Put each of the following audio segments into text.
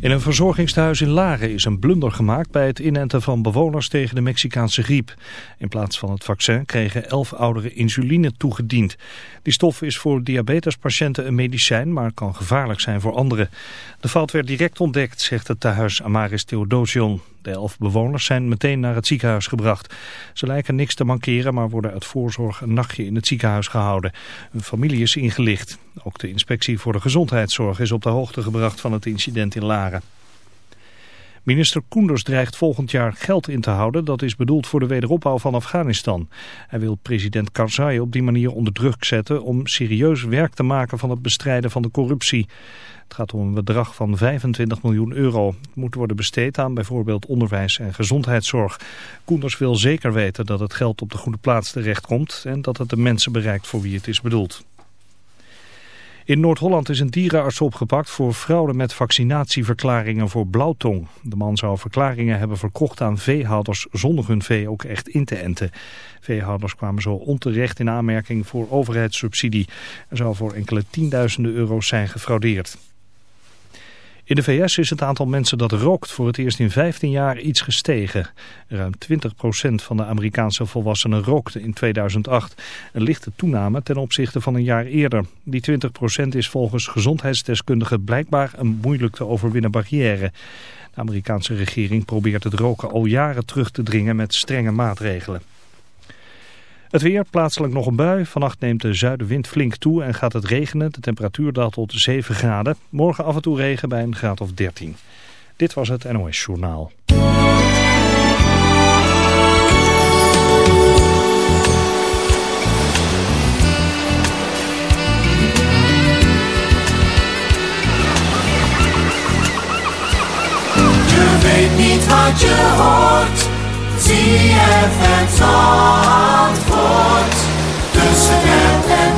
In een verzorgingstehuis in Laren is een blunder gemaakt bij het inenten van bewoners tegen de Mexicaanse griep. In plaats van het vaccin kregen elf ouderen insuline toegediend. Die stof is voor diabetespatiënten een medicijn, maar kan gevaarlijk zijn voor anderen. De fout werd direct ontdekt, zegt het tehuis Amaris Theodosion. De elf bewoners zijn meteen naar het ziekenhuis gebracht. Ze lijken niks te mankeren, maar worden uit voorzorg een nachtje in het ziekenhuis gehouden. Hun familie is ingelicht. Ook de inspectie voor de gezondheidszorg is op de hoogte gebracht van het incident in Laren. Minister Koenders dreigt volgend jaar geld in te houden dat is bedoeld voor de wederopbouw van Afghanistan. Hij wil president Karzai op die manier onder druk zetten om serieus werk te maken van het bestrijden van de corruptie. Het gaat om een bedrag van 25 miljoen euro. Het moet worden besteed aan bijvoorbeeld onderwijs en gezondheidszorg. Koenders wil zeker weten dat het geld op de goede plaats terechtkomt en dat het de mensen bereikt voor wie het is bedoeld. In Noord-Holland is een dierenarts opgepakt voor fraude met vaccinatieverklaringen voor blauwtong. De man zou verklaringen hebben verkocht aan veehouders zonder hun vee ook echt in te enten. Veehouders kwamen zo onterecht in aanmerking voor overheidssubsidie. Er zou voor enkele tienduizenden euro's zijn gefraudeerd. In de VS is het aantal mensen dat rookt voor het eerst in 15 jaar iets gestegen. Ruim 20% van de Amerikaanse volwassenen rookte in 2008. Een lichte toename ten opzichte van een jaar eerder. Die 20% is volgens gezondheidsdeskundigen blijkbaar een moeilijk te overwinnen barrière. De Amerikaanse regering probeert het roken al jaren terug te dringen met strenge maatregelen. Het weer, plaatselijk nog een bui. Vannacht neemt de zuidenwind flink toe en gaat het regenen. De temperatuur daalt tot 7 graden. Morgen af en toe regen bij een graad of 13. Dit was het NOS Journaal. Je weet niet wat je hoort. ZFM Zandvoort. Tussen app en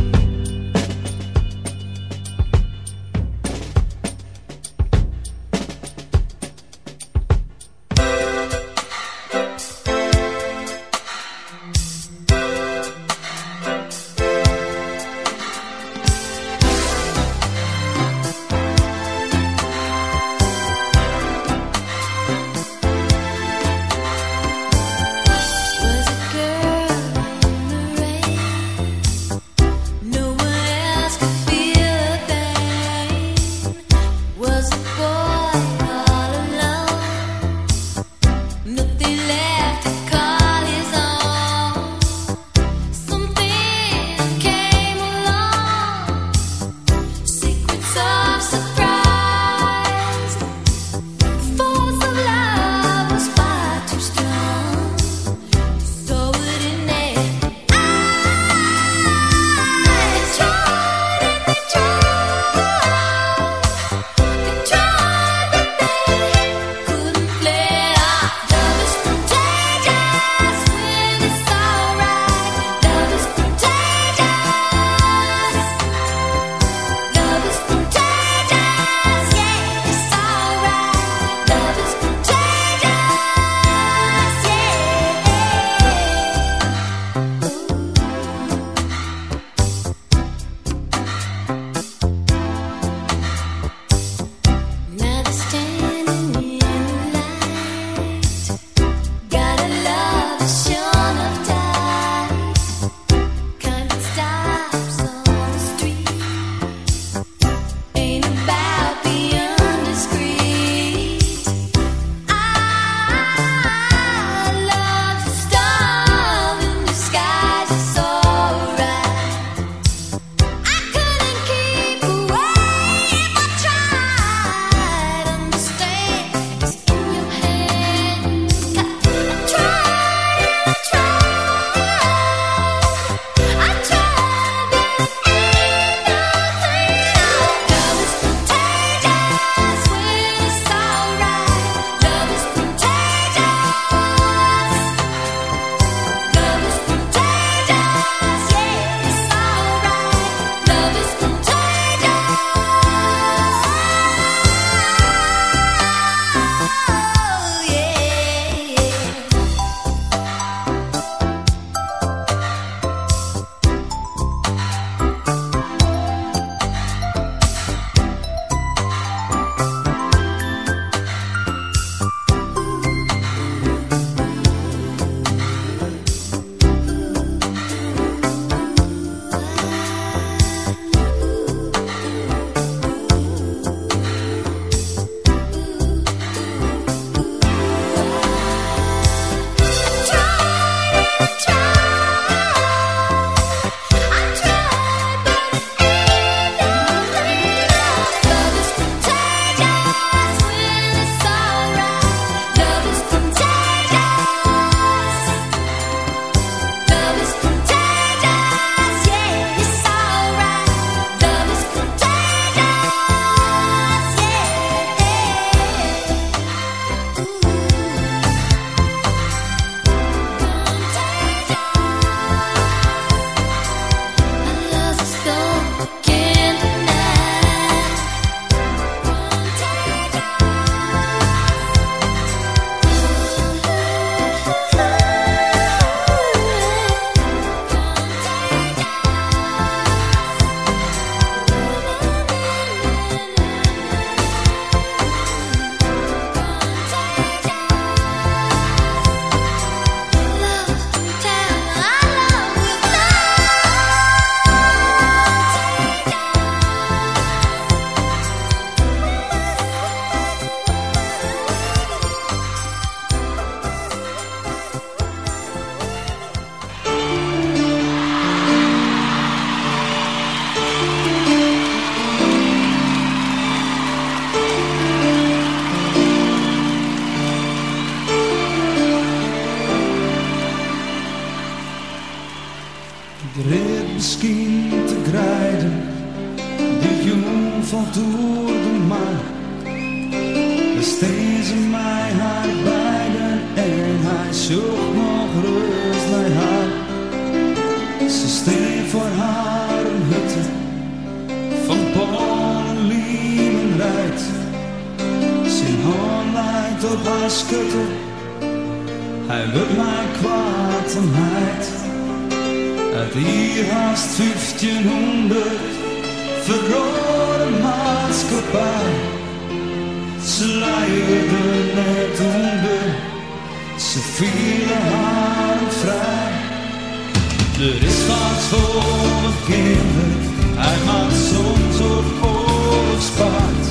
Er is vaak voor de kinderen, hij maakt soms ook oorlogspaard.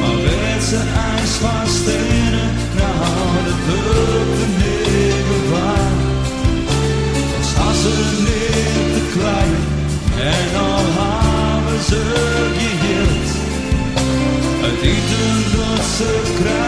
Maar werd zijn ijs van stenen, nou dat hulp de nevel waar. Als ze niet te klein, en al hadden ze geheeld. het eten dat ze krijgen.